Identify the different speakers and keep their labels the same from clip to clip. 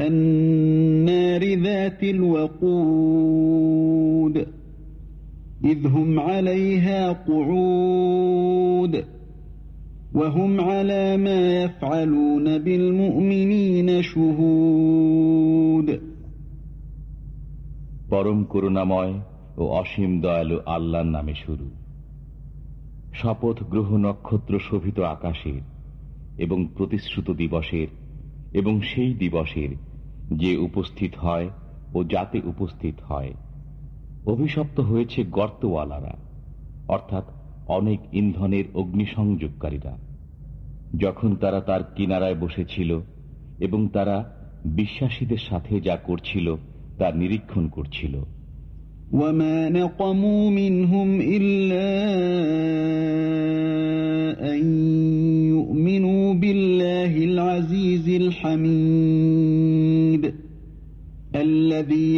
Speaker 1: النار ذات الوقود إذ هم عليها قعود وهم على ما يفعلون بالمؤمنين شهود
Speaker 2: পরম করুণাময় ও অসীম দয়ালু আল্লাহর নামে শুরু শপথ গ্রহ নক্ষত্র শোভিত আকাশের এবং প্রতিশ্রুত দিবসের এবং সেই দিবসের যে উপস্থিত হয় ও যাতে উপস্থিত হয় অভিশপ্ত হয়েছে গর্তওয়ালারা অর্থাৎ অনেক ইন্ধনের অগ্নিসংযোগকারীরা যখন তারা তার কিনারায় বসেছিল এবং তারা বিশ্বাসীদের সাথে যা করছিল তা নিরীক্ষণ করছিল
Speaker 1: وما نقموا منهم إلا أن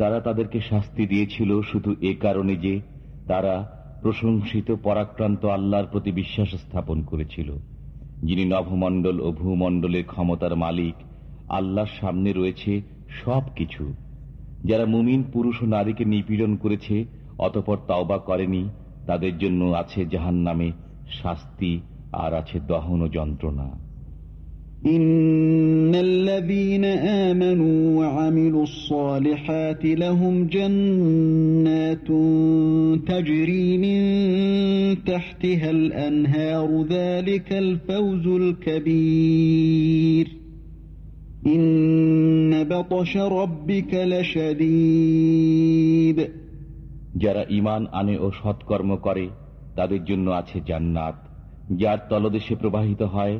Speaker 2: তারা তাদেরকে শাস্তি দিয়েছিল শুধু এ কারণে যে তারা প্রশংসিত পরাক্রান্ত আল্লাহর প্রতি বিশ্বাস স্থাপন করেছিল। যিনি নভমণ্ডল ও ভূমণ্ডলের ক্ষমতার মালিক, আল্লাহর সামনে রয়েছে সব কিছু যারা মুমিন পুরুষ ও নারীকে নিপীড়ন করেছে, অতপর তাওবা করেনি, তাদের জন্য আছে জাহান নামে শাস্তি আর আছে দহন ও যন্ত্রণা।
Speaker 1: إن الذين آمنوا وعملوا الصالحات لهم جنات تجري من تحتها الأنهار ذلك الفوز الكبير إن بطش ربك لشديد
Speaker 2: যারা ইমান আনে ও সৎকর্ম করে তাদের জন্য আছে জান্নাত যার তলদেশে প্রবাহিত হয়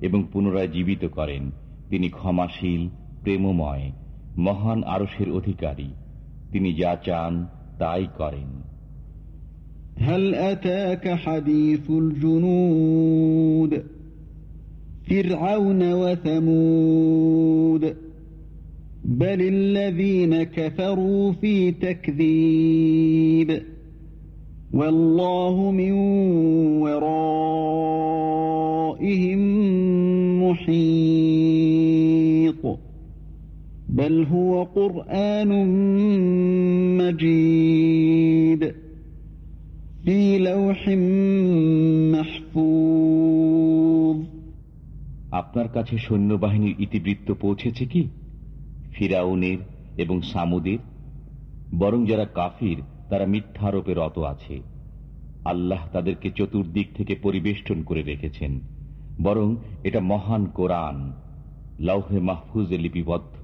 Speaker 2: এবং পুনরায় জীবিত করেন তিনি ক্ষমাশীল প্রেমময় মহান আরসের অধিকারী তিনি যা চান তাই করেন
Speaker 1: هل أتاك حديث الجنود فرعون وثمود بل الذين كفروا في تكذيب والله من ورائهم محيط بل هو قرآن مجيد في لوح محفوظ
Speaker 2: আপনার কাছে সৈন্যবাহিনীর ইতিবৃত্ত পৌঁছেছে কি ফিরাউনের এবং সামুদের বরং যারা কাফির তারা মিথ্যারোপে রত আছে আল্লাহ তাদেরকে চতুর্দিক থেকে পরিবেষ্টন করে রেখেছেন বরং এটা মহান কোরআন লৌহে মাহফুজে লিপিবদ্ধ।